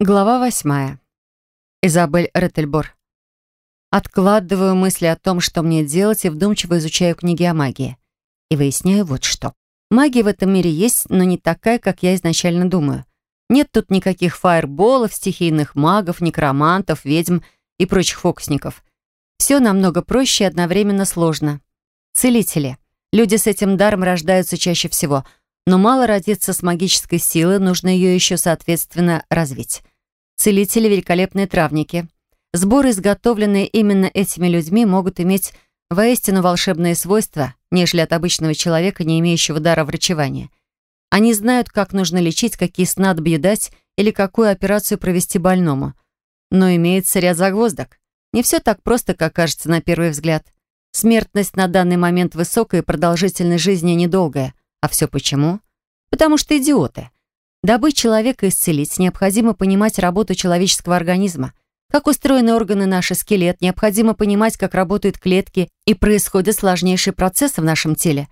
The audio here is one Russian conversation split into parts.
Глава восьмая. Изабель Реттельбор. Откладываю мысли о том, что мне делать, и вдумчиво изучаю книги о магии. И выясняю вот что. Магия в этом мире есть, но не такая, как я изначально думаю. Нет тут никаких фаерболов, стихийных магов, некромантов, ведьм и прочих фокусников. Все намного проще и одновременно сложно. Целители. Люди с этим даром рождаются чаще всего — но мало родиться с магической силой, нужно ее еще, соответственно, развить. Целители — великолепные травники. Сборы, изготовленные именно этими людьми, могут иметь воистину волшебные свойства, нежели от обычного человека, не имеющего дара врачевания. Они знают, как нужно лечить, какие снадобья дать или какую операцию провести больному. Но имеется ряд загвоздок. Не все так просто, как кажется на первый взгляд. Смертность на данный момент высокая и продолжительность жизни недолгая. А все почему? Потому что идиоты. Дабы человека исцелить, необходимо понимать работу человеческого организма. Как устроены органы наши, скелет, необходимо понимать, как работают клетки и происходят сложнейшие процессы в нашем теле.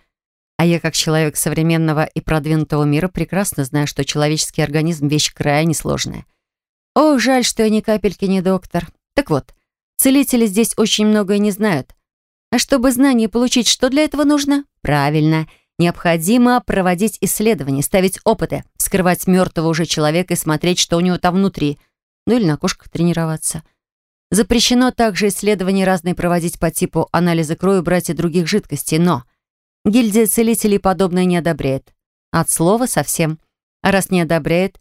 А я, как человек современного и продвинутого мира, прекрасно знаю, что человеческий организм — вещь крайне сложная. Ох, жаль, что я ни капельки не доктор. Так вот, целители здесь очень многое не знают. А чтобы знания получить, что для этого нужно? Правильно — Необходимо проводить исследования, ставить опыты, скрывать мертвого уже человека и смотреть, что у него там внутри. Ну или на кошках тренироваться. Запрещено также исследования разные проводить по типу анализа крови, брать и других жидкостей, но гильдия целителей подобное не одобряет. От слова совсем. А раз не одобряет,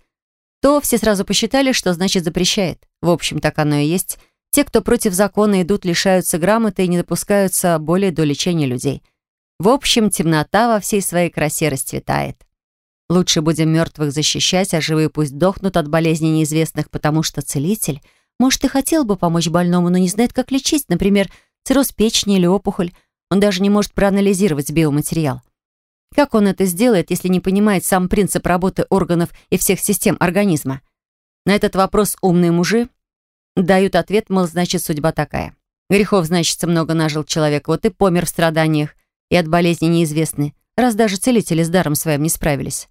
то все сразу посчитали, что значит запрещает. В общем, так оно и есть. Те, кто против закона идут, лишаются грамоты и не допускаются более до лечения людей. В общем, темнота во всей своей красе расцветает. Лучше будем мертвых защищать, а живые пусть дохнут от болезней неизвестных, потому что целитель, может, и хотел бы помочь больному, но не знает, как лечить, например, цирроз печени или опухоль. Он даже не может проанализировать биоматериал. Как он это сделает, если не понимает сам принцип работы органов и всех систем организма? На этот вопрос умные мужи дают ответ, мол, значит, судьба такая. Грехов, значит, много нажил человек, вот и помер в страданиях и от болезни неизвестны, раз даже целители с даром своим не справились.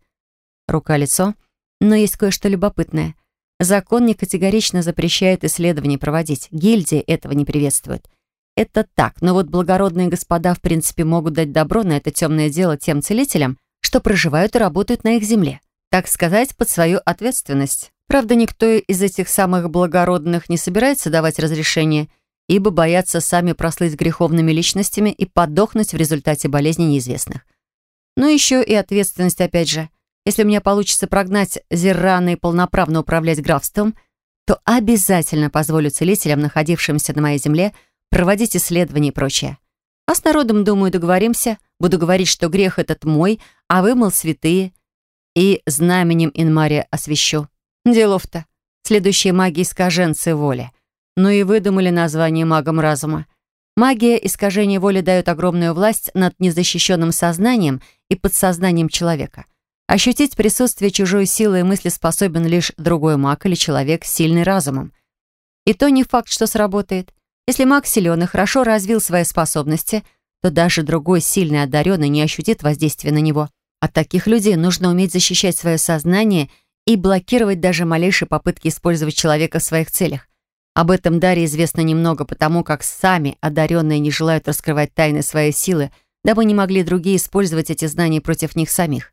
Рука-лицо. Но есть кое-что любопытное. Закон не категорично запрещает исследования проводить. Гильдия этого не приветствует. Это так, но вот благородные господа в принципе могут дать добро на это темное дело тем целителям, что проживают и работают на их земле. Так сказать, под свою ответственность. Правда, никто из этих самых благородных не собирается давать разрешение – ибо боятся сами прослыть греховными личностями и подохнуть в результате болезни неизвестных. Ну еще и ответственность опять же. Если у меня получится прогнать Зеррана и полноправно управлять графством, то обязательно позволю целителям, находившимся на моей земле, проводить исследования и прочее. А с народом, думаю, договоримся. Буду говорить, что грех этот мой, а вы, мол, святые. И знаменем Инмария освящу. Делов-то. Следующие маги искаженцы воли но и выдумали название магом разума. Магия искажения воли дает огромную власть над незащищенным сознанием и подсознанием человека. Ощутить присутствие чужой силы и мысли способен лишь другой маг или человек с сильным разумом. И то не факт, что сработает. Если маг силен и хорошо развил свои способности, то даже другой сильный одаренный не ощутит воздействия на него. От таких людей нужно уметь защищать свое сознание и блокировать даже малейшие попытки использовать человека в своих целях. Об этом Дарье известно немного, потому как сами одаренные не желают раскрывать тайны своей силы, дабы не могли другие использовать эти знания против них самих.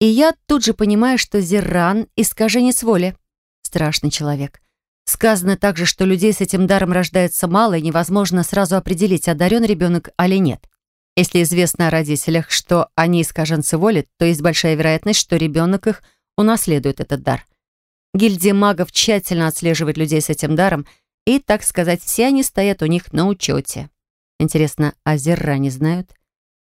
И я тут же понимаю, что Зерран — искаженец воли. Страшный человек. Сказано также, что людей с этим даром рождается мало, и невозможно сразу определить, одарен ребенок или нет. Если известно о родителях, что они искаженцы воли, то есть большая вероятность, что ребенок их унаследует этот дар. Гильдия магов тщательно отслеживает людей с этим даром, и, так сказать, все они стоят у них на учете. Интересно, а Зерра не знают?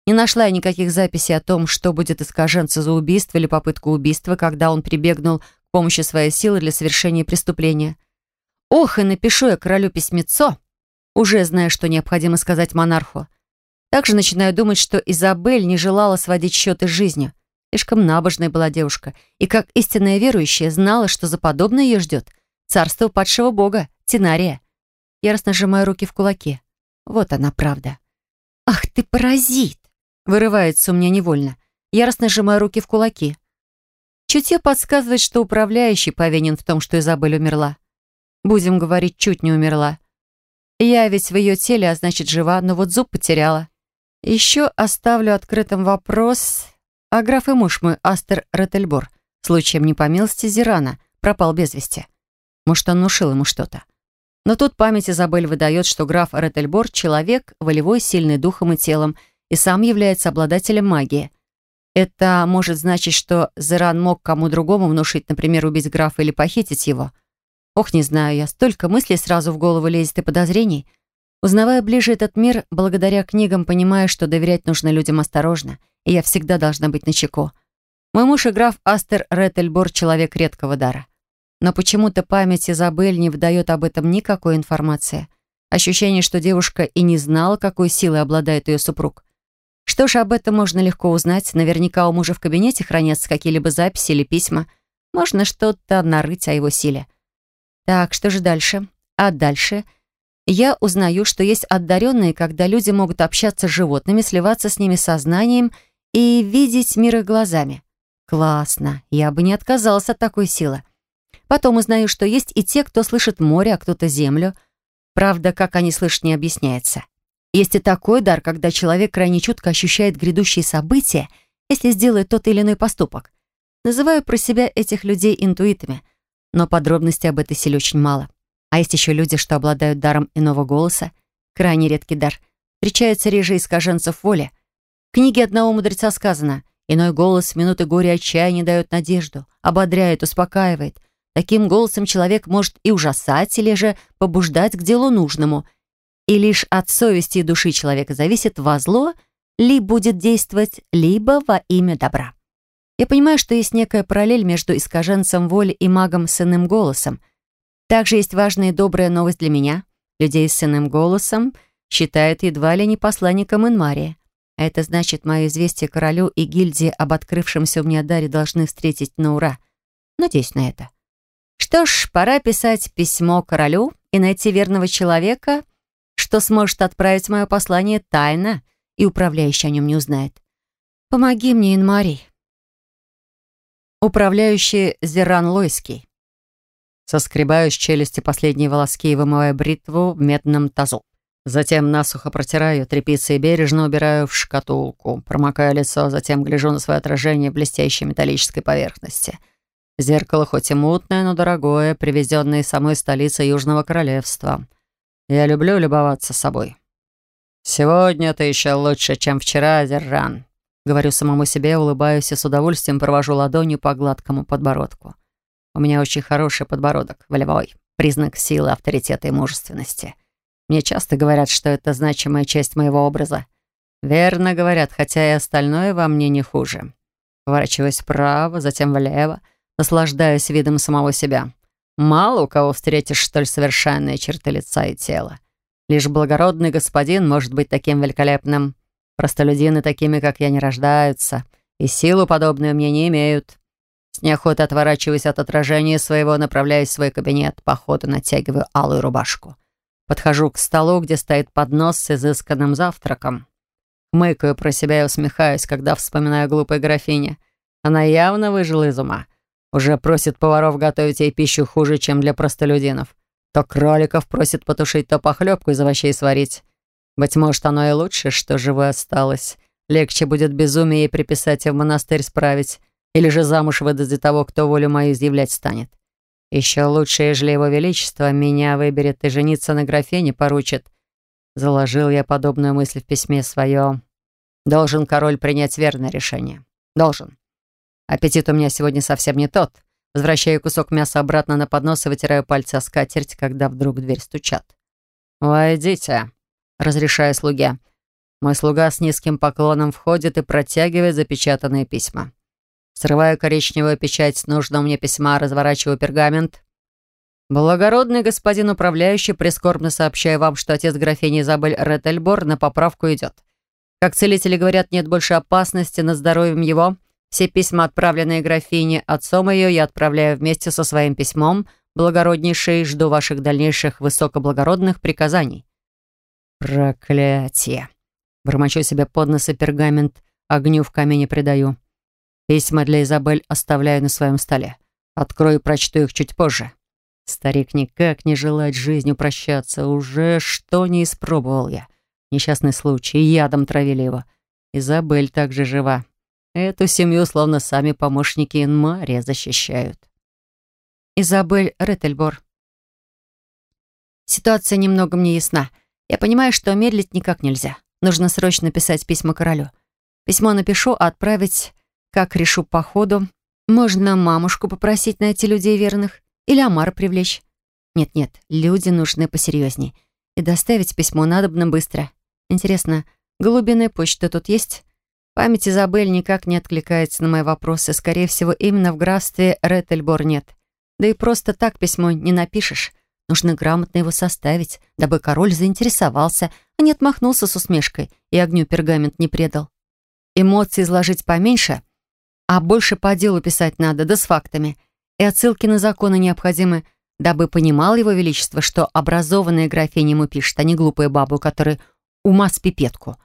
Не нашла я никаких записей о том, что будет искаженца за убийство или попытку убийства, когда он прибегнул к помощи своей силы для совершения преступления. Ох, и напишу я королю письмецо, уже зная, что необходимо сказать монарху. Также начинаю думать, что Изабель не желала сводить счеты с жизнью. Слишком набожная была девушка, и как истинная верующая знала, что за подобное ее ждет. Царство падшего бога, Тинария. Яростно сжимаю руки в кулаки. Вот она правда. «Ах ты паразит!» Вырывается у меня невольно. Яростно сжимаю руки в кулаки. Чутье подсказывает, что управляющий повинен в том, что Изабель умерла. Будем говорить, чуть не умерла. Я ведь в ее теле, а значит, жива, но вот зуб потеряла. Еще оставлю открытым вопрос. А граф и муж мой, Астер Реттельбор, случаем не по милости Зирана, пропал без вести. Может, он внушил ему что-то. Но тут память Изабель выдает, что граф Реттельбор — человек, волевой, сильный духом и телом, и сам является обладателем магии. Это может значить, что Зиран мог кому другому внушить, например, убить графа или похитить его. Ох, не знаю я, столько мыслей сразу в голову лезет и подозрений — Узнавая ближе этот мир, благодаря книгам понимаю, что доверять нужно людям осторожно, и я всегда должна быть начеку. Мой муж и граф Астер Реттельбор — человек редкого дара. Но почему-то память Изабель не выдает об этом никакой информации. Ощущение, что девушка и не знала, какой силой обладает ее супруг. Что ж, об этом можно легко узнать. Наверняка у мужа в кабинете хранятся какие-либо записи или письма. Можно что-то нарыть о его силе. Так, что же дальше? А дальше — я узнаю, что есть одаренные, когда люди могут общаться с животными, сливаться с ними сознанием и видеть мир их глазами. Классно, я бы не отказалась от такой силы. Потом узнаю, что есть и те, кто слышит море, а кто-то землю. Правда, как они слышат, не объясняется. Есть и такой дар, когда человек крайне чутко ощущает грядущие события, если сделает тот или иной поступок. Называю про себя этих людей интуитами, но подробностей об этой силе очень мало. А есть еще люди, что обладают даром иного голоса. Крайне редкий дар. Встречается реже искаженцев воли. В книге одного мудреца сказано «Иной голос в минуты горя и отчаяния дает надежду, ободряет, успокаивает. Таким голосом человек может и ужасать, или же побуждать к делу нужному. И лишь от совести и души человека зависит, во зло ли будет действовать, либо во имя добра». Я понимаю, что есть некая параллель между искаженцем воли и магом с иным голосом — также есть важная и добрая новость для меня. Людей с сынным голосом считают едва ли не посланником Инмария. А это значит, мое известие королю и гильдии об открывшемся у меня даре должны встретить на ура. Надеюсь на это. Что ж, пора писать письмо королю и найти верного человека, что сможет отправить мое послание тайно, и управляющий о нем не узнает. Помоги мне, Инмарий. Управляющий Зеран Лойский. Соскребаю с челюсти последние волоски и вымываю бритву в медном тазу. Затем насухо протираю тряпицей и бережно убираю в шкатулку. Промокаю лицо, затем гляжу на свое отражение в блестящей металлической поверхности. Зеркало хоть и мутное, но дорогое, привезенное из самой столицы Южного Королевства. Я люблю любоваться собой. «Сегодня ты еще лучше, чем вчера, Зерран», — говорю самому себе, улыбаюсь и с удовольствием провожу ладонью по гладкому подбородку. У меня очень хороший подбородок, волевой, признак силы, авторитета и мужественности. Мне часто говорят, что это значимая часть моего образа. Верно говорят, хотя и остальное во мне не хуже. Поворачиваюсь вправо, затем влево, наслаждаюсь видом самого себя. Мало у кого встретишь столь совершенные черты лица и тела. Лишь благородный господин может быть таким великолепным. Простолюдины такими, как я, не рождаются, и силу подобную мне не имеют. С неохотой отворачиваясь от отражения своего, направляюсь в свой кабинет, по ходу натягиваю алую рубашку. Подхожу к столу, где стоит поднос с изысканным завтраком. Мыкаю про себя и усмехаюсь, когда вспоминаю глупой графине. Она явно выжила из ума. Уже просит поваров готовить ей пищу хуже, чем для простолюдинов. То кроликов просит потушить, то похлебку из овощей сварить. Быть может, оно и лучше, что живой осталось. Легче будет безумие ей приписать и в монастырь справить. Или же замуж выдаст за того, кто волю мою изъявлять станет. Еще лучше, ежели его величество меня выберет и жениться на графине поручит. Заложил я подобную мысль в письме свое. Должен король принять верное решение. Должен. Аппетит у меня сегодня совсем не тот. Возвращаю кусок мяса обратно на поднос и вытираю пальцы о скатерть, когда вдруг дверь стучат. «Войдите», — разрешаю слуге. Мой слуга с низким поклоном входит и протягивает запечатанные письма. Срываю коричневую печать с нужного мне письма, разворачиваю пергамент. «Благородный господин управляющий, прискорбно сообщаю вам, что отец графини Изабель Реттельбор на поправку идет. Как целители говорят, нет больше опасности над здоровьем его. Все письма, отправленные графине отцом ее, я отправляю вместе со своим письмом. Благороднейший, жду ваших дальнейших высокоблагородных приказаний». «Проклятие!» Бормочу себе под нос и пергамент огню в камине придаю. Письма для Изабель оставляю на своем столе. Открою и прочту их чуть позже. Старик никак не желает жизнью прощаться. Уже что не испробовал я. Несчастный случай, ядом травили его. Изабель также жива. Эту семью словно сами помощники Инмария защищают. Изабель Реттельбор. Ситуация немного мне ясна. Я понимаю, что медлить никак нельзя. Нужно срочно писать письмо королю. Письмо напишу, а отправить, как решу по ходу. Можно мамушку попросить найти людей верных или Амара привлечь. Нет-нет, люди нужны посерьезней. И доставить письмо надобно быстро. Интересно, голубиная почта тут есть? Память Изабель никак не откликается на мои вопросы. Скорее всего, именно в графстве Реттельбор нет. Да и просто так письмо не напишешь. Нужно грамотно его составить, дабы король заинтересовался, а не отмахнулся с усмешкой и огню пергамент не предал. Эмоции изложить поменьше, а больше по делу писать надо, да с фактами. И отсылки на законы необходимы, дабы понимал его величество, что образованная графиня ему пишет, а не глупая баба, у которой ума с пипетку.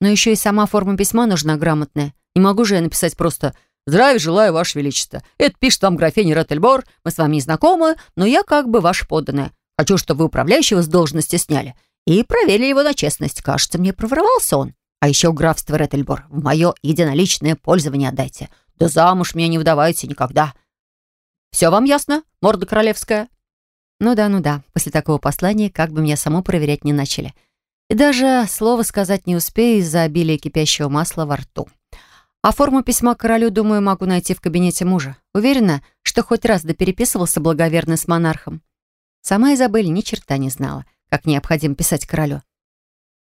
Но еще и сама форма письма нужна грамотная. Не могу же я написать просто «Здравия желаю, Ваше Величество. Это пишет вам графиня Ротельбор. Мы с вами не знакомы, но я как бы ваша подданная. Хочу, чтобы вы управляющего с должности сняли. И проверили его на честность. Кажется, мне проворовался он. А еще графство Реттельбор в мое единоличное пользование отдайте. Да замуж меня не выдавайте никогда. Все вам ясно, морда королевская?» Ну да, ну да. После такого послания как бы меня само проверять не начали. И даже слова сказать не успею из-за обилия кипящего масла во рту. А форму письма королю, думаю, могу найти в кабинете мужа. Уверена, что хоть раз да переписывался благоверно с монархом. Сама Изабель ни черта не знала, как необходимо писать королю.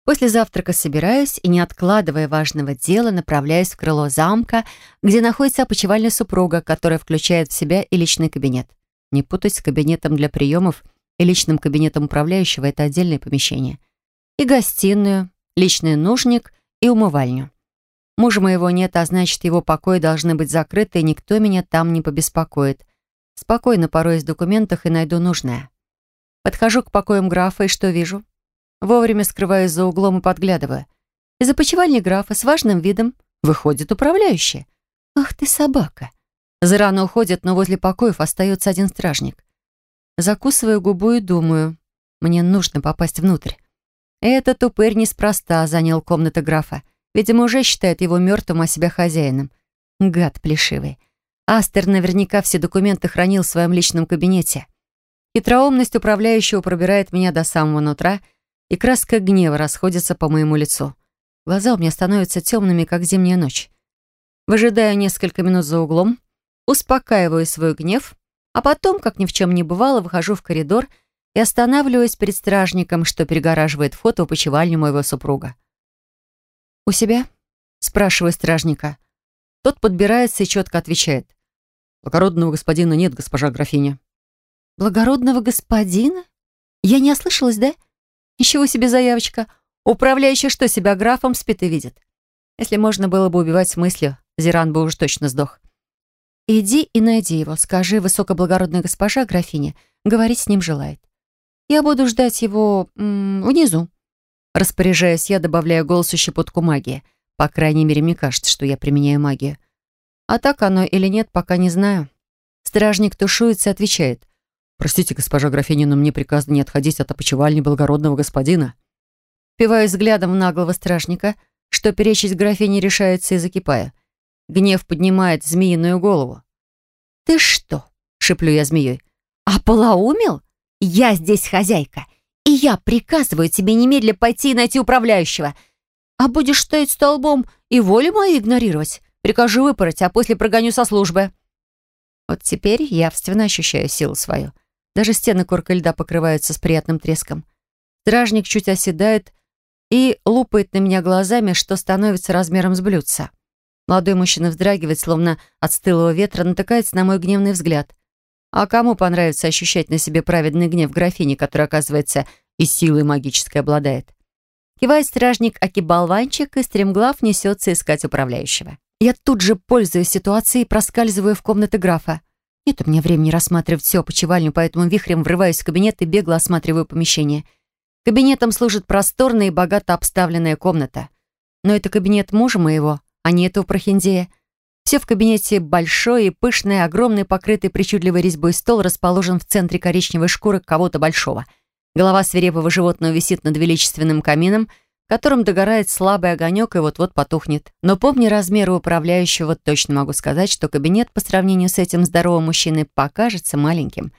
После завтрака собираюсь и, не откладывая важного дела, направляюсь в крыло замка, где находится опочивальная супруга, которая включает в себя и личный кабинет. Не путать с кабинетом для приемов и личным кабинетом управляющего — это отдельное помещение. И гостиную, личный нужник и умывальню. Мужа моего нет, а значит, его покои должны быть закрыты, и никто меня там не побеспокоит. Спокойно пороюсь в документах и найду нужное. Подхожу к покоям графа и что вижу? Вовремя скрываюсь за углом и подглядываю. Из опочивальни графа с важным видом выходит управляющий. Ах ты собака! Зарано уходит, но возле покоев остается один стражник. Закусываю губу и думаю, мне нужно попасть внутрь. Этот упырь неспроста занял комнату графа. Видимо, уже считает его мертвым, а себя хозяином. Гад плешивый. Астер наверняка все документы хранил в своем личном кабинете. Хитроумность управляющего пробирает меня до самого нутра, и краска гнева расходится по моему лицу. Глаза у меня становятся темными, как зимняя ночь. Выжидаю несколько минут за углом, успокаиваю свой гнев, а потом, как ни в чем не бывало, выхожу в коридор и останавливаюсь перед стражником, что перегораживает вход в опочивальню моего супруга. «У себя?» — спрашиваю стражника. Тот подбирается и четко отвечает. «Благородного господина нет, госпожа графиня». «Благородного господина? Я не ослышалась, да? Ничего себе заявочка. Управляющий что, себя графом спит и видит? Если можно было бы убивать с мыслью, Зиран бы уже точно сдох. Иди и найди его. Скажи, высокоблагородная госпожа графиня говорить с ним желает. Я буду ждать его м -м, внизу. Распоряжаясь, я добавляю голосу щепотку магии. По крайней мере, мне кажется, что я применяю магию. А так оно или нет, пока не знаю. Стражник тушуется и отвечает. «Простите, госпожа графиня, но мне приказано не отходить от опочивальни благородного господина». Впиваю взглядом в наглого стражника, что перечить графине решается и закипая. Гнев поднимает змеиную голову. «Ты что?» — шеплю я змеей. «Ополоумел? Я здесь хозяйка и я приказываю тебе немедля пойти и найти управляющего. А будешь стоять столбом и волю мою игнорировать. Прикажу выпороть, а после прогоню со службы». Вот теперь явственно ощущаю силу свою. Даже стены коркой льда покрываются с приятным треском. Стражник чуть оседает и лупает на меня глазами, что становится размером с блюдца. Молодой мужчина вздрагивает, словно от стылого ветра, натыкается на мой гневный взгляд. А кому понравится ощущать на себе праведный гнев графини, которая, оказывается, и силой магической обладает? Кивает стражник Аки-болванчик, и стремглав несется искать управляющего. Я тут же, пользуясь ситуацией, проскальзываю в комнаты графа. Нет у меня времени рассматривать всю опочивальню, поэтому вихрем врываюсь в кабинет и бегло осматриваю помещение. Кабинетом служит просторная и богато обставленная комната. Но это кабинет мужа моего, а не этого прохиндея. Все в кабинете большой и пышный, огромный, покрытый причудливой резьбой стол расположен в центре коричневой шкуры кого-то большого. Голова свирепого животного висит над величественным камином, в котором догорает слабый огонек и вот-вот потухнет. Но помня размеры управляющего, точно могу сказать, что кабинет по сравнению с этим здоровым мужчиной покажется маленьким.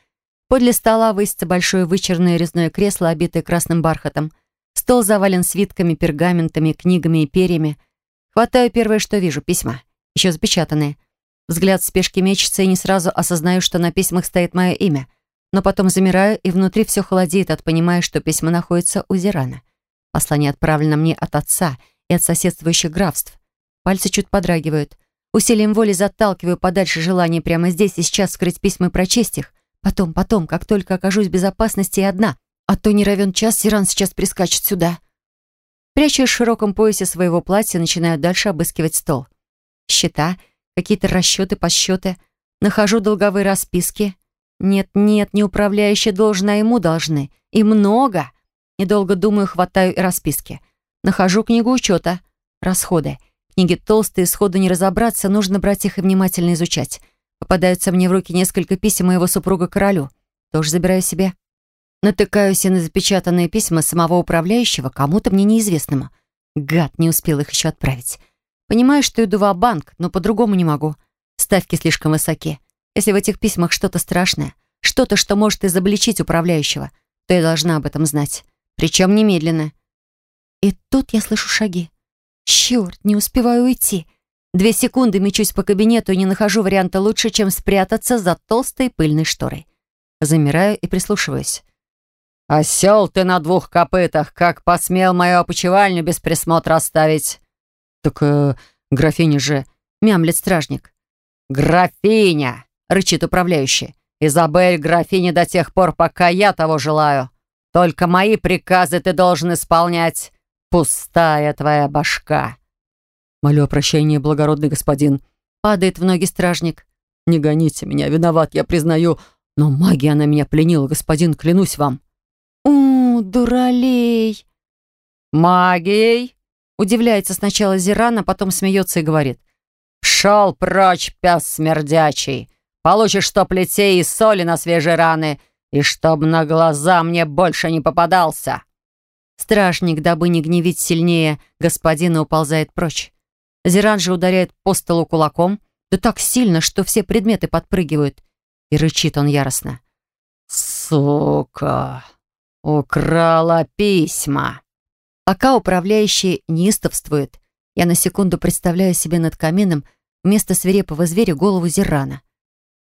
Подле стола высится большое вычерное резное кресло, обитое красным бархатом. Стол завален свитками, пергаментами, книгами и перьями. Хватаю первое, что вижу — письма еще запечатанные. Взгляд в спешке мечется, и не сразу осознаю, что на письмах стоит мое имя. Но потом замираю, и внутри все холодеет от понимая, что письма находятся у Зирана. Послание отправлено мне от отца и от соседствующих графств. Пальцы чуть подрагивают. Усилием воли заталкиваю подальше желание прямо здесь и сейчас скрыть письма и прочесть их. Потом, потом, как только окажусь в безопасности и одна. А то не равен час, Зиран сейчас прискачет сюда. Прячу в широком поясе своего платья, начинаю дальше обыскивать стол счета, какие-то расчеты, подсчеты. Нахожу долговые расписки. Нет, нет, не управляющая должна, ему должны. И много. Недолго думаю, хватаю и расписки. Нахожу книгу учета. Расходы. Книги толстые, сходу не разобраться, нужно брать их и внимательно изучать. Попадаются мне в руки несколько писем моего супруга королю. Тоже забираю себе. Натыкаюсь и на запечатанные письма самого управляющего кому-то мне неизвестному. Гад, не успел их еще отправить. Понимаю, что иду в банк но по-другому не могу. Ставки слишком высоки. Если в этих письмах что-то страшное, что-то, что может изобличить управляющего, то я должна об этом знать. Причем немедленно. И тут я слышу шаги. Черт, не успеваю уйти. Две секунды мечусь по кабинету и не нахожу варианта лучше, чем спрятаться за толстой пыльной шторой. Замираю и прислушиваюсь. «Осел ты на двух копытах, как посмел мою опочивальню без присмотра оставить!» «Так э, графиня же...» — мямлет стражник. «Графиня!» — рычит управляющий. «Изабель, графиня до тех пор, пока я того желаю. Только мои приказы ты должен исполнять. Пустая твоя башка!» «Молю о прощении, благородный господин!» — падает в ноги стражник. «Не гоните меня, виноват, я признаю, но магия она меня пленила, господин, клянусь вам!» «У, дуралей!» «Магией?» Удивляется сначала Зиран, а потом смеется и говорит. «Шел прочь, пес смердячий! Получишь что плетей и соли на свежие раны, и чтоб на глаза мне больше не попадался!» Стражник, дабы не гневить сильнее, господина уползает прочь. Зиран же ударяет по столу кулаком, да так сильно, что все предметы подпрыгивают, и рычит он яростно. «Сука! Украла письма!» Пока управляющий неистовствует, я на секунду представляю себе над камином вместо свирепого зверя голову Зирана.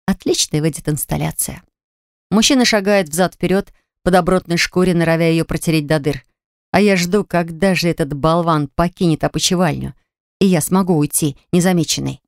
Отличная выйдет инсталляция. Мужчина шагает взад-вперед по добротной шкуре, норовя ее протереть до дыр. А я жду, когда же этот болван покинет опочивальню, и я смогу уйти незамеченной.